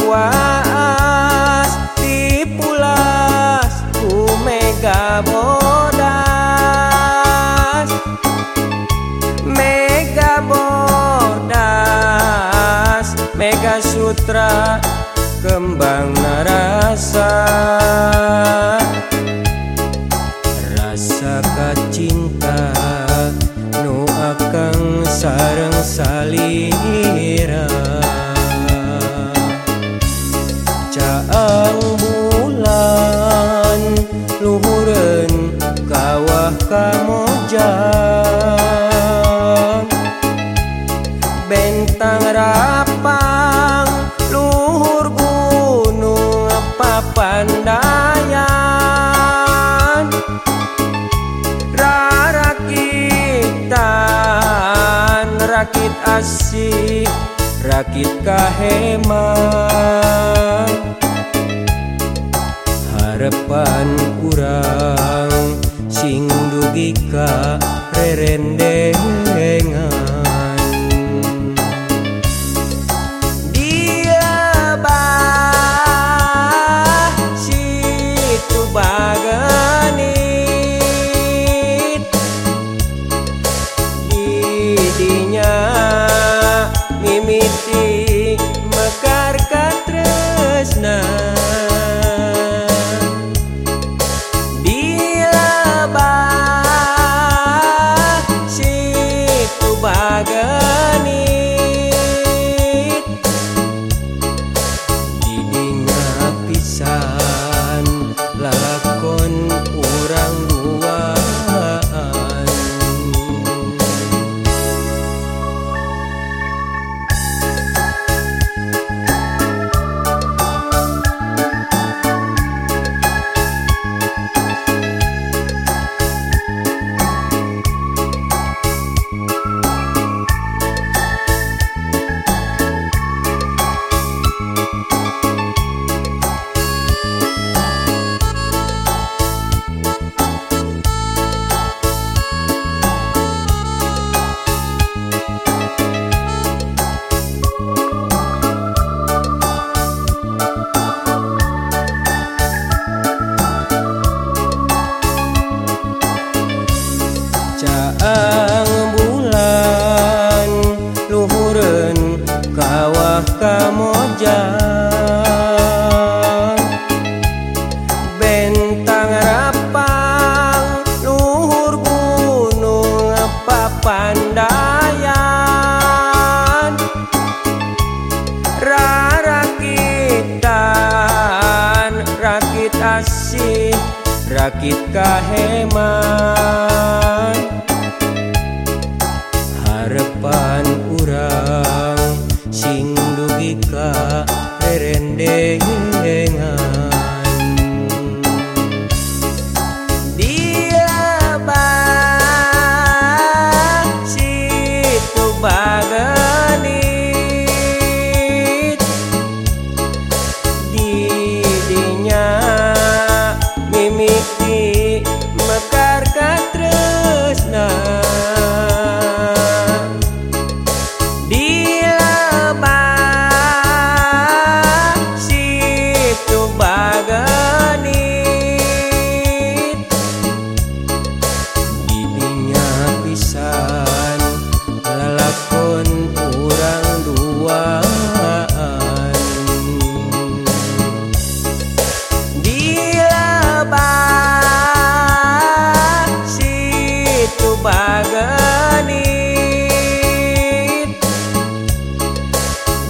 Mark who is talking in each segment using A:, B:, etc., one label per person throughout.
A: kuas tipulas ku mega bodas. Mega bodas mega sutra kembang narasa rasa. Caang bulan luhureun kawah kamojang bentang rapang luhur gunung papandayan rarakitan rakit asik rakit kaheman depan kurang. Sing dugi ka rerendengan kamojang bentang rapang luhur gunung papandayan rarakitan rakit asih rakit kaheman. Harapan dugi ka rendeng Paganit,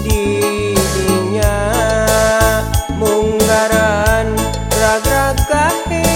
A: didinya munggaran rag-rag kahit